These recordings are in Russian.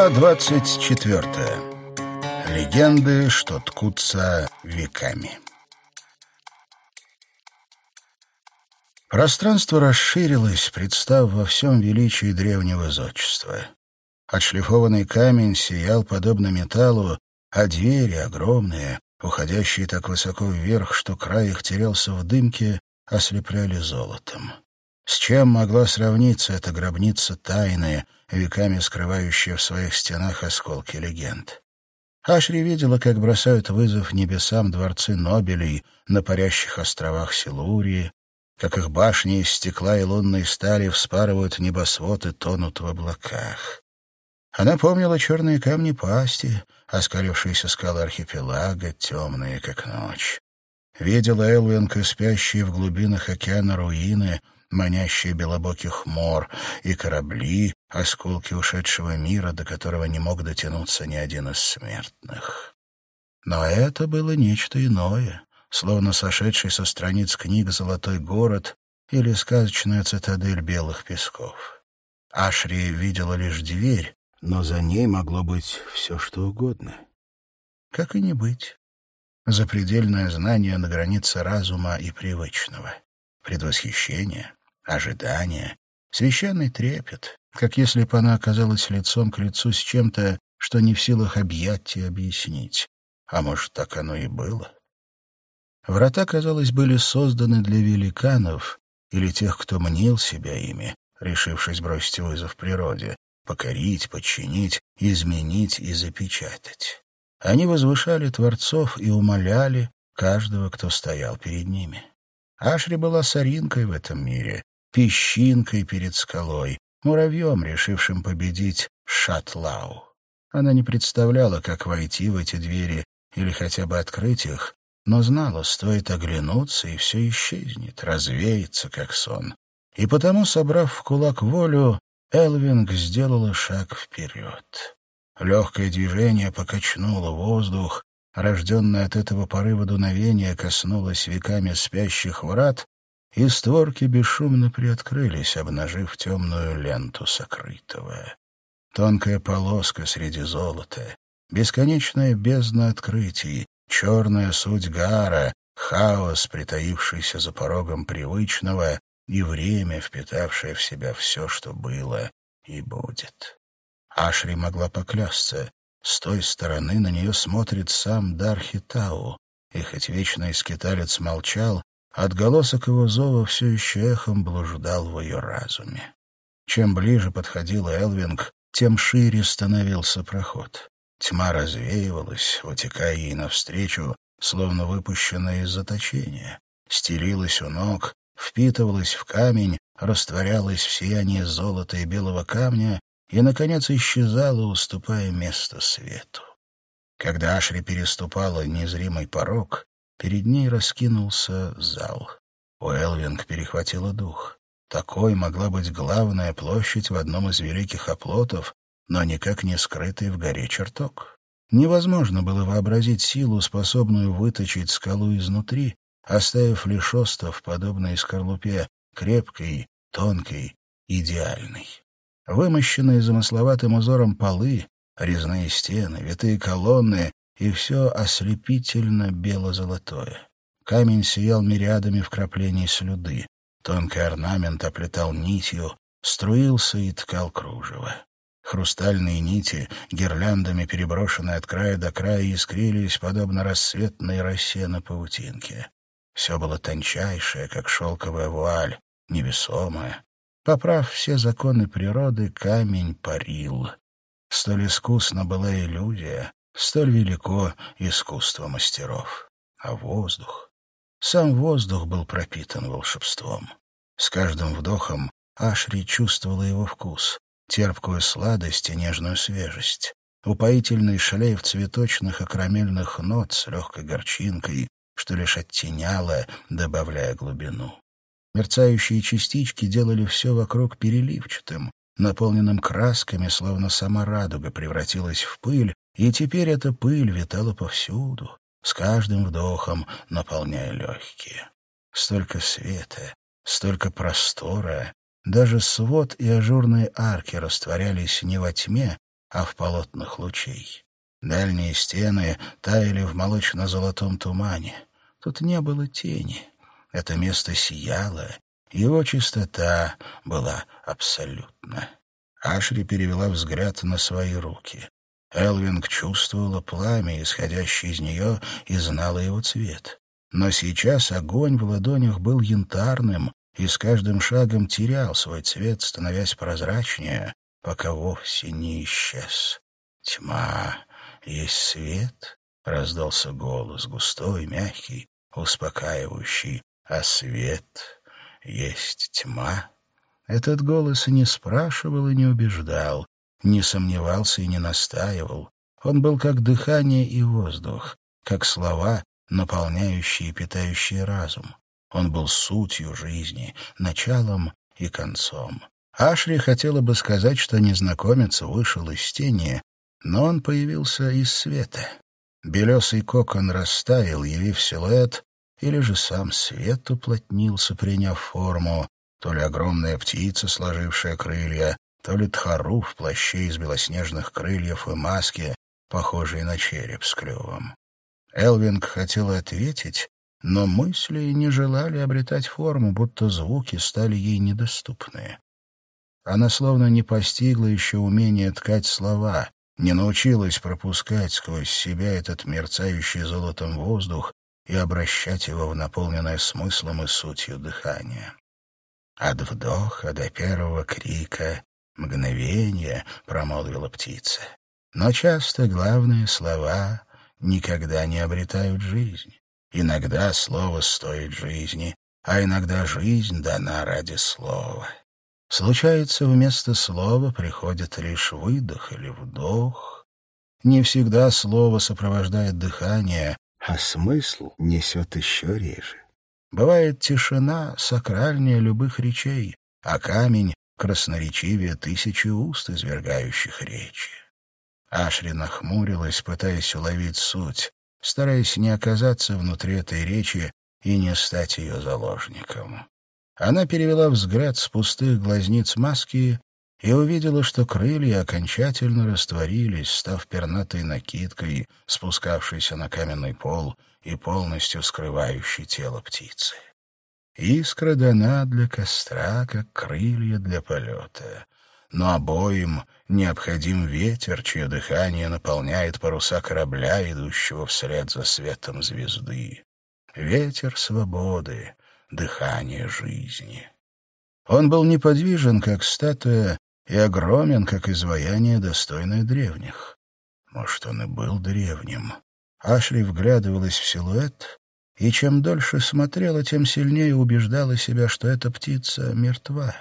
Глава двадцать четвертая. Легенды, что ткутся веками. Пространство расширилось, представ во всем величии древнего зодчества. Отшлифованный камень сиял подобно металлу, а двери огромные, уходящие так высоко вверх, что край их терялся в дымке, ослепляли золотом. С чем могла сравниться эта гробница тайны, веками скрывающая в своих стенах осколки легенд? Ашри видела, как бросают вызов небесам дворцы Нобелей на парящих островах Силурии, как их башни из стекла и лунной стали вспарывают небосвод и тонут в облаках. Она помнила черные камни пасти, оскалившиеся скалы архипелага, темные, как ночь. Видела Элвинка, спящие в глубинах океана руины, манящие белобоких мор, и корабли, осколки ушедшего мира, до которого не мог дотянуться ни один из смертных. Но это было нечто иное, словно сошедший со страниц книг «Золотой город» или сказочная цитадель белых песков. Ашри видела лишь дверь, но за ней могло быть все, что угодно. Как и не быть. Запредельное знание на границе разума и привычного. Предвосхищение, ожидание, священный трепет, как если бы она оказалась лицом к лицу с чем-то, что не в силах объять и объяснить. А может, так оно и было? Врата, казалось, были созданы для великанов или тех, кто мнил себя ими, решившись бросить вызов природе, покорить, подчинить, изменить и запечатать. Они возвышали творцов и умоляли каждого, кто стоял перед ними. Ашри была соринкой в этом мире, песчинкой перед скалой, муравьем, решившим победить Шатлау. Она не представляла, как войти в эти двери или хотя бы открыть их, но знала, стоит оглянуться, и все исчезнет, развеется, как сон. И потому, собрав в кулак волю, Элвинг сделала шаг вперед. Легкое движение покачнуло воздух, рожденное от этого порыва дуновения коснулось веками спящих врат, и створки бесшумно приоткрылись, обнажив темную ленту сокрытого. Тонкая полоска среди золота, бесконечная бездна открытий, черная суть гара, хаос, притаившийся за порогом привычного, и время, впитавшее в себя все, что было и будет. Ашри могла поклясться, с той стороны на нее смотрит сам Дархитау, и хоть вечный скиталец молчал, Отголосок его зова все еще эхом блуждал в ее разуме. Чем ближе подходила Элвинг, тем шире становился проход. Тьма развеивалась, вытекая ей навстречу, словно выпущенная из заточения. Стелилась у ног, впитывалась в камень, растворялась в сиянии золота и белого камня и, наконец, исчезала, уступая место свету. Когда Ашри переступала незримый порог, Перед ней раскинулся зал. У Элвинг перехватило дух. Такой могла быть главная площадь в одном из великих оплотов, но никак не скрытый в горе чертог. Невозможно было вообразить силу, способную выточить скалу изнутри, оставив лишь остов, подобной скорлупе, крепкой, тонкой, идеальной. Вымощенные замысловатым узором полы, резные стены, витые колонны и все ослепительно бело-золотое. Камень сиял мириадами вкраплений слюды. Тонкий орнамент оплетал нитью, струился и ткал кружево. Хрустальные нити, гирляндами переброшенные от края до края, искрились, подобно рассветной росе на паутинке. Все было тончайшее, как шелковая вуаль, невесомое. Поправ все законы природы, камень парил. Столь искусно была иллюзия, Столь велико искусство мастеров. А воздух... Сам воздух был пропитан волшебством. С каждым вдохом Ашри чувствовала его вкус, терпкую сладость и нежную свежесть, упоительный шлейф цветочных и карамельных нот с легкой горчинкой, что лишь оттеняло, добавляя глубину. Мерцающие частички делали все вокруг переливчатым, наполненным красками, словно сама радуга превратилась в пыль, и теперь эта пыль витала повсюду, с каждым вдохом наполняя легкие. Столько света, столько простора, даже свод и ажурные арки растворялись не во тьме, а в полотнах лучей. Дальние стены таяли в молочно-золотом тумане. Тут не было тени. Это место сияло, его чистота была абсолютна. Ашри перевела взгляд на свои руки. Элвинг чувствовала пламя, исходящее из нее, и знала его цвет. Но сейчас огонь в ладонях был янтарным и с каждым шагом терял свой цвет, становясь прозрачнее, пока вовсе не исчез. Тьма есть свет, — раздался голос, густой, мягкий, успокаивающий, а свет есть тьма. Этот голос не спрашивал и не убеждал, не сомневался и не настаивал. Он был как дыхание и воздух, как слова, наполняющие и питающие разум. Он был сутью жизни, началом и концом. Ашри хотела бы сказать, что незнакомец вышел из тени, но он появился из света. Белесый кокон растаял, явив силуэт, или же сам свет уплотнился, приняв форму, то ли огромная птица, сложившая крылья, то ли тхару в плаще из белоснежных крыльев и маски, похожей на череп с клювом. Элвинг хотел ответить, но мысли не желали обретать форму, будто звуки стали ей недоступны. Она словно не постигла еще умения ткать слова, не научилась пропускать сквозь себя этот мерцающий золотом воздух и обращать его в наполненное смыслом и сутью дыхание. От вдоха до первого крика «Мгновение», — промолвила птица. Но часто главные слова никогда не обретают жизнь. Иногда слово стоит жизни, а иногда жизнь дана ради слова. Случается, вместо слова приходит лишь выдох или вдох. Не всегда слово сопровождает дыхание, а смысл несет еще реже. Бывает тишина сакральнее любых речей, а камень красноречивее тысячи уст, извергающих речи. Ашри нахмурилась, пытаясь уловить суть, стараясь не оказаться внутри этой речи и не стать ее заложником. Она перевела взгляд с пустых глазниц маски и увидела, что крылья окончательно растворились, став пернатой накидкой, спускавшейся на каменный пол и полностью скрывающей тело птицы. Искра дана для костра, как крылья для полета. Но обоим необходим ветер, чье дыхание наполняет паруса корабля, идущего вслед за светом звезды. Ветер свободы, дыхание жизни. Он был неподвижен, как статуя, и огромен, как изваяние, достойное древних. Может, он и был древним. Ашли вглядывалась в силуэт, и чем дольше смотрела, тем сильнее убеждала себя, что эта птица мертва,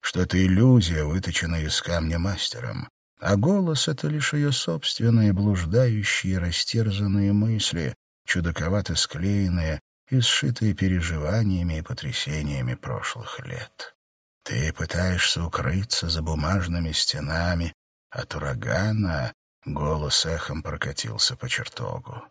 что это иллюзия, выточенная из камня мастером, а голос — это лишь ее собственные блуждающие, растерзанные мысли, чудаковато склеенные и сшитые переживаниями и потрясениями прошлых лет. Ты пытаешься укрыться за бумажными стенами от урагана, голос эхом прокатился по чертогу.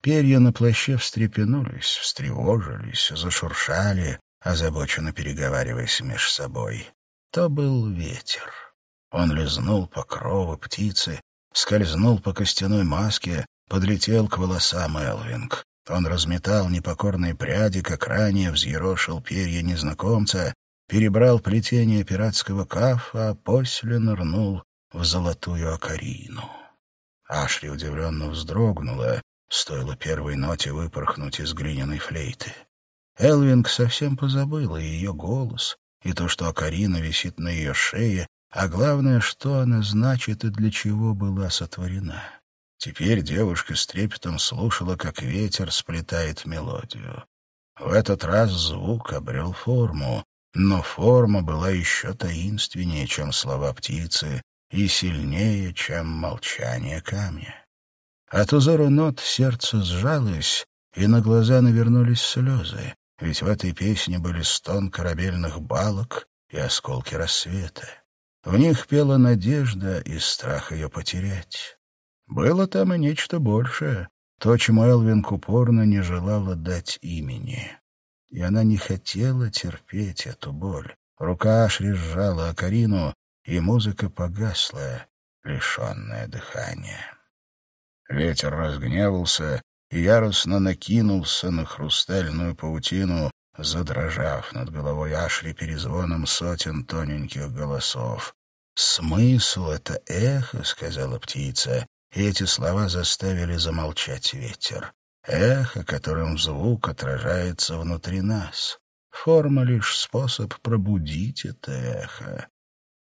Перья на плаще встрепенулись, встревожились, зашуршали, озабоченно переговариваясь меж собой. То был ветер. Он лизнул по крову птицы, скользнул по костяной маске, подлетел к волосам Элвинг. Он разметал непокорные пряди, как ранее взъерошил перья незнакомца, перебрал плетение пиратского кафа, а после нырнул в золотую акарину. Ашри удивленно вздрогнула, стоило первой ноте выпорхнуть из глиняной флейты. Элвинг совсем позабыла ее голос, и то, что Акарина висит на ее шее, а главное, что она значит и для чего была сотворена. Теперь девушка с трепетом слушала, как ветер сплетает мелодию. В этот раз звук обрел форму, но форма была еще таинственнее, чем слова птицы, и сильнее, чем молчание камня. От узора нот сердце сжалось, и на глаза навернулись слезы, ведь в этой песне были стон корабельных балок и осколки рассвета. В них пела надежда и страх ее потерять. Было там и нечто большее, то, чему Элвин упорно не желала дать имени и она не хотела терпеть эту боль. Рука Ашри сжала Акарину, и музыка погасла. лишенное дыхания. Ветер разгневался и яростно накинулся на хрустальную паутину, задрожав над головой Ашри перезвоном сотен тоненьких голосов. «Смысл — это эхо», — сказала птица, и эти слова заставили замолчать ветер. Эхо, которым звук отражается внутри нас. Форма — лишь способ пробудить это эхо.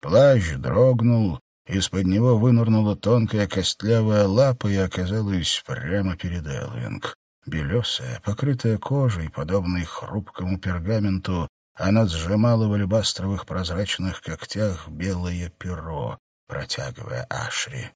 Плащ дрогнул, из-под него вынырнула тонкая костлявая лапа и оказалась прямо перед Элвинг. Белесая, покрытая кожей, подобной хрупкому пергаменту, она сжимала в алебастровых прозрачных когтях белое перо, протягивая Ашри.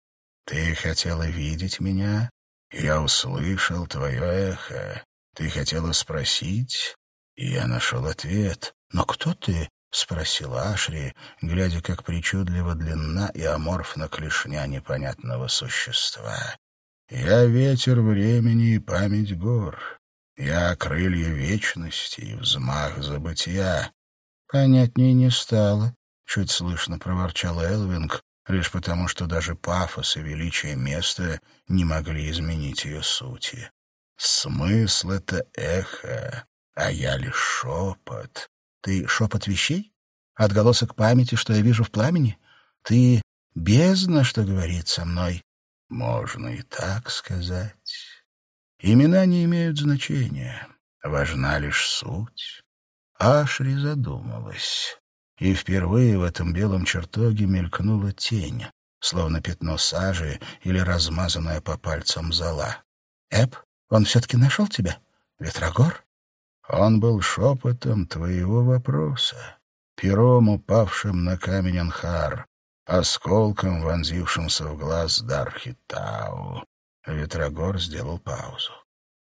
«Ты хотела видеть меня? Я услышал твое эхо. Ты хотела спросить?» Я нашел ответ. «Но кто ты?» — спросила Ашри, глядя, как причудливо длинна и аморфна клешня непонятного существа. «Я ветер времени и память гор. Я крылья вечности и взмах забытия». «Понятнее не стало», — чуть слышно проворчал Элвинг, лишь потому, что даже пафос и величие места не могли изменить ее сути. «Смысл — это эхо, а я лишь шепот». Ты шепот вещей? Отголосок памяти, что я вижу в пламени? Ты бездна, что говорит со мной? Можно и так сказать. Имена не имеют значения. Важна лишь суть. Ашри задумалась. И впервые в этом белом чертоге мелькнула тень, словно пятно сажи или размазанная по пальцам зола. «Эп, он все-таки нашел тебя? Ветрогор?» Он был шепотом твоего вопроса, пером, упавшим на камень Анхар, осколком, вонзившимся в глаз Дархитау. Ветрогор сделал паузу.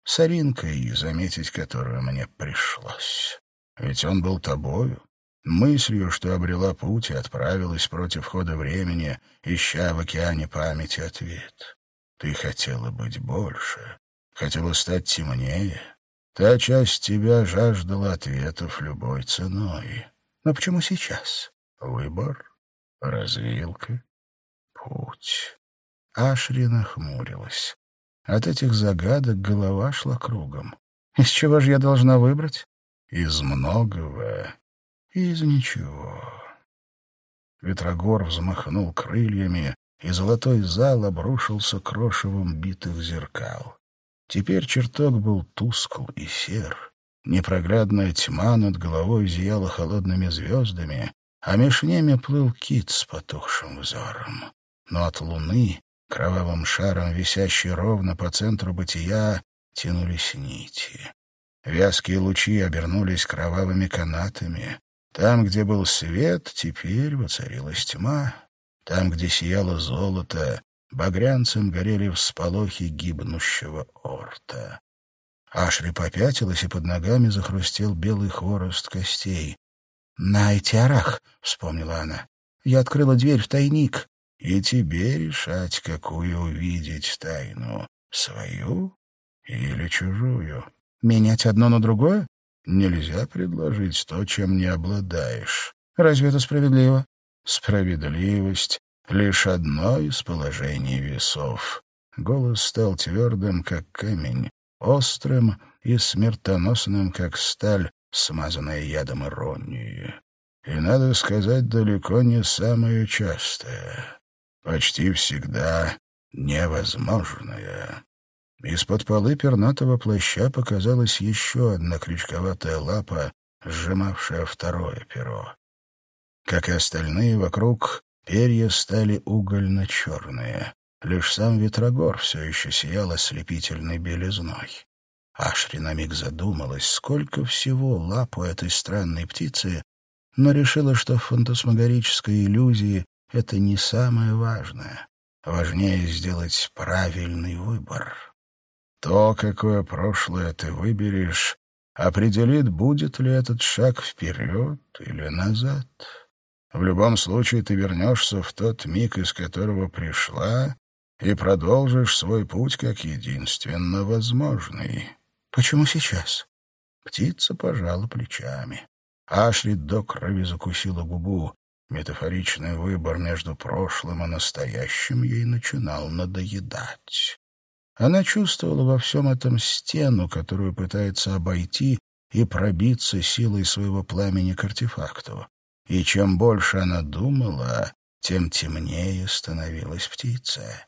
Соринкой, заметить которую мне пришлось. Ведь он был тобою, мыслью, что обрела путь и отправилась против хода времени, ища в океане памяти ответ. Ты хотела быть больше, хотела стать темнее, Та часть тебя жаждала ответов любой ценой. Но почему сейчас? Выбор, развилка, путь. Ашри нахмурилась. От этих загадок голова шла кругом. Из чего же я должна выбрать? Из многого и из ничего. Ветрогор взмахнул крыльями, и золотой зал обрушился крошевом битых зеркал. Теперь чертог был тускл и сер. Непроглядная тьма над головой зияла холодными звездами, а меж ними плыл кит с потухшим взором. Но от луны, кровавым шаром, висящей ровно по центру бытия, тянулись нити. Вязкие лучи обернулись кровавыми канатами. Там, где был свет, теперь воцарилась тьма. Там, где сияло золото, Багрянцем горели всполохи гибнущего орта. Ашри попятилась, и под ногами захрустел белый хворост костей. «Найтиарах!» — вспомнила она. «Я открыла дверь в тайник». «И тебе решать, какую увидеть тайну, свою или чужую». «Менять одно на другое?» «Нельзя предложить то, чем не обладаешь». «Разве это справедливо?» «Справедливость лишь одно из положений весов. Голос стал твердым, как камень, острым и смертоносным, как сталь, смазанная ядом иронии. И, надо сказать, далеко не самое частое, почти всегда невозможное. Из-под полы пернатого плаща показалась еще одна крючковатая лапа, сжимавшая второе перо. Как и остальные вокруг, Перья стали угольно-черные. Лишь сам Ветрогор все еще сиял ослепительной белизной. Ашри на миг задумалась, сколько всего лап у этой странной птицы, но решила, что в фантасмагорической иллюзии это не самое важное. Важнее сделать правильный выбор. То, какое прошлое ты выберешь, определит, будет ли этот шаг вперед или назад. В любом случае ты вернешься в тот миг, из которого пришла, и продолжишь свой путь как единственно возможный. Почему сейчас? Птица пожала плечами. Ашри до крови закусила губу. Метафоричный выбор между прошлым и настоящим ей начинал надоедать. Она чувствовала во всем этом стену, которую пытается обойти и пробиться силой своего пламени к артефакту. И чем больше она думала, тем темнее становилась птица.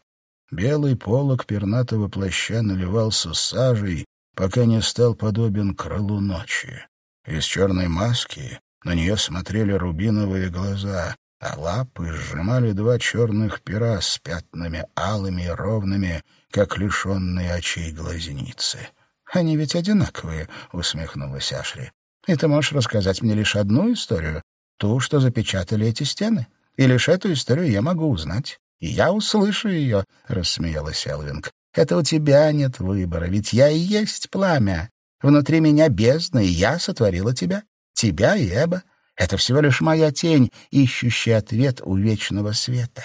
Белый полог пернатого плаща наливался сажей, пока не стал подобен крылу ночи. Из черной маски на нее смотрели рубиновые глаза, а лапы сжимали два черных пера с пятнами алыми и ровными, как лишенные очей глазницы. «Они ведь одинаковые», — усмехнулась Ашри. «И ты можешь рассказать мне лишь одну историю, ту, что запечатали эти стены. И лишь эту историю я могу узнать. И я услышу ее», — рассмеялась Элвинг. «Это у тебя нет выбора, ведь я и есть пламя. Внутри меня бездна, и я сотворила тебя, тебя и Эба. Это всего лишь моя тень, ищущая ответ у вечного света».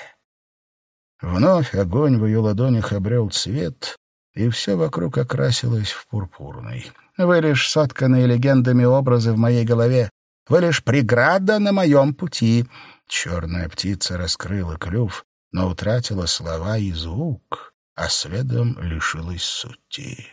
Вновь огонь в ее ладонях обрел цвет, и все вокруг окрасилось в пурпурный. Вы лишь сотканные легендами образы в моей голове. Вы лишь преграда на моем пути. Черная птица раскрыла клюв, но утратила слова и звук, а следом лишилась сути.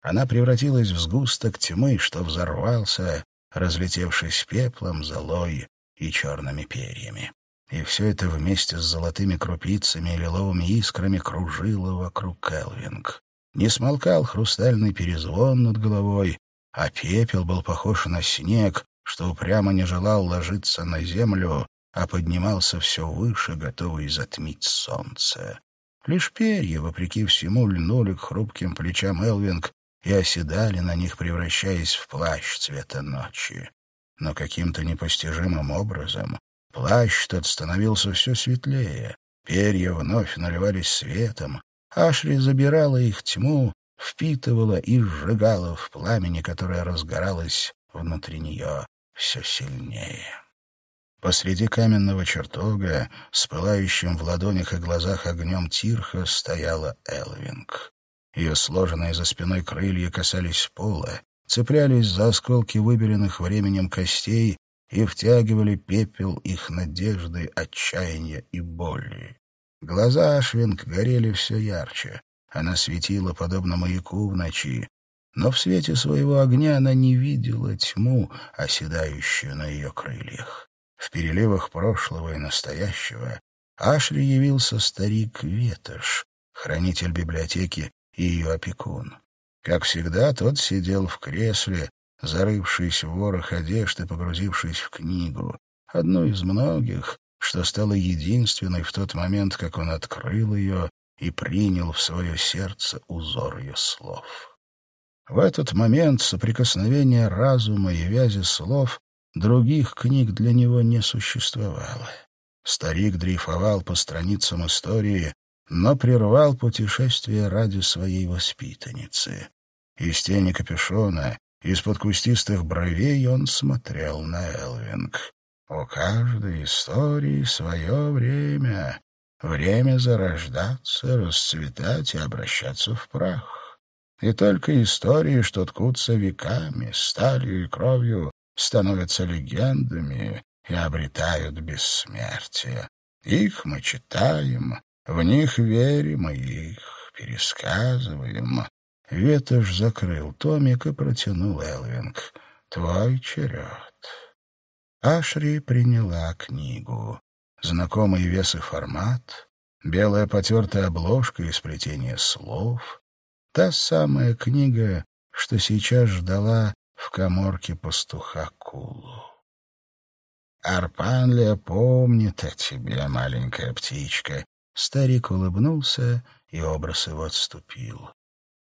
Она превратилась в сгусток тьмы, что взорвался, разлетевшись пеплом, золой и черными перьями. И все это вместе с золотыми крупицами и лиловыми искрами кружило вокруг Элвинг. Не смолкал хрустальный перезвон над головой, а пепел был похож на снег, что упрямо не желал ложиться на землю, а поднимался все выше, готовый затмить солнце. Лишь перья, вопреки всему, льнули к хрупким плечам Элвинг и оседали на них, превращаясь в плащ цвета ночи. Но каким-то непостижимым образом Плащ тот становился все светлее, перья вновь наливались светом. Ашри забирала их тьму, впитывала и сжигала в пламени, которое разгоралось внутри нее все сильнее. Посреди каменного чертога, с пылающим в ладонях и глазах огнем Тирха, стояла Элвинг. Ее сложенные за спиной крылья касались пола, цеплялись за осколки выбеленных временем костей и втягивали пепел их надежды, отчаяния и боли. Глаза Ашвинг горели все ярче. Она светила, подобно маяку в ночи, но в свете своего огня она не видела тьму, оседающую на ее крыльях. В переливах прошлого и настоящего Ашри явился старик Ветош, хранитель библиотеки и ее опекун. Как всегда, тот сидел в кресле, зарывшись в ворох одежды, погрузившись в книгу, одну из многих, что стало единственной в тот момент, как он открыл ее и принял в свое сердце узор ее слов. В этот момент соприкосновения разума и вязи слов других книг для него не существовало. Старик дрейфовал по страницам истории, но прервал путешествие ради своей воспитанницы. Из тени капюшона из-под кустистых бровей он смотрел на Элвинг. У каждой истории свое время. Время зарождаться, расцветать и обращаться в прах. И только истории, что ткутся веками, сталью и кровью, становятся легендами и обретают бессмертие. Их мы читаем, в них верим и их пересказываем. Ветошь закрыл томик и протянул Элвинг. «Твой черед». Ашри приняла книгу. Знакомый вес и формат, белая потертая обложка и сплетение слов. Та самая книга, что сейчас ждала в коморке пастуха Кулу. «Арпанлия помнит о тебе, маленькая птичка». Старик улыбнулся, и образ его отступил.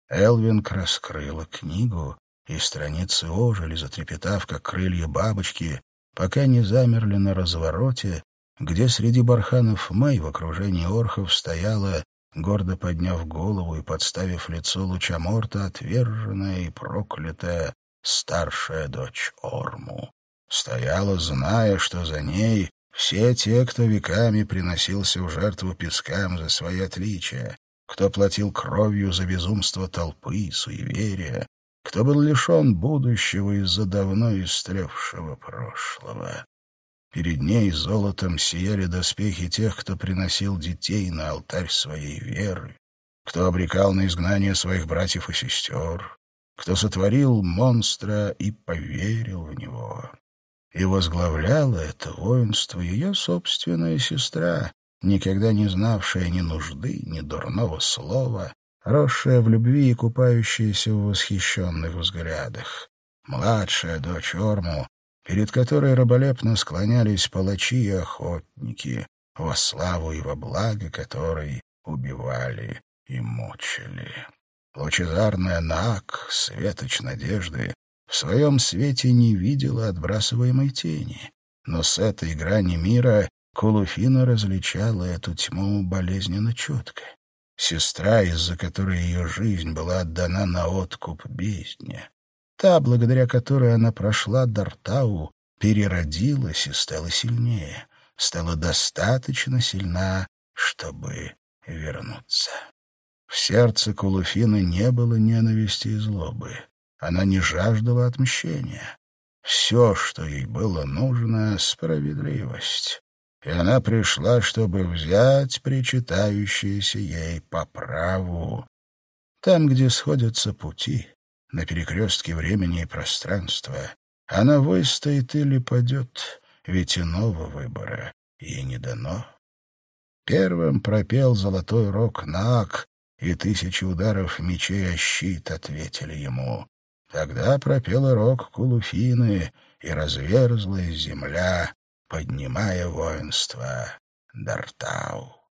Элвинг раскрыла книгу, и страницы ожили, затрепетав, как крылья бабочки, пока не замерли на развороте, где среди барханов Мэй в окружении орхов стояла, гордо подняв голову и подставив лицо лучаморта, отверженная и проклятая старшая дочь Орму. Стояла, зная, что за ней все те, кто веками приносился в жертву пескам за свои отличия, кто платил кровью за безумство толпы и суеверия, кто был лишен будущего из-за давно истлевшего прошлого. Перед ней золотом сияли доспехи тех, кто приносил детей на алтарь своей веры, кто обрекал на изгнание своих братьев и сестер, кто сотворил монстра и поверил в него. И возглавляла это воинство ее собственная сестра, никогда не знавшая ни нужды, ни дурного слова, росшая в любви и купающаяся в восхищенных взглядах. Младшая дочь Орму, перед которой раболепно склонялись палачи и охотники, во славу и во благо которой убивали и мучили. Лучезарная Наак, светоч надежды, в своем свете не видела отбрасываемой тени, но с этой грани мира Кулуфина различала эту тьму болезненно четко. Сестра, из-за которой ее жизнь была отдана на откуп бездне. Та, благодаря которой она прошла Дартау, переродилась и стала сильнее, стала достаточно сильна, чтобы вернуться. В сердце Кулуфины не было ненависти и злобы. Она не жаждала отмщения. Все, что ей было нужно — справедливость. И она пришла, чтобы взять причитающееся ей по праву. Там, где сходятся пути, на перекрестке времени и пространства, она выстоит или падет, ведь иного выбора ей не дано. Первым пропел золотой рог Нак, и тысячи ударов мечей о щит ответили ему. Тогда пропел рог Кулуфины, и разверзлась земля, поднимая воинство Дартау.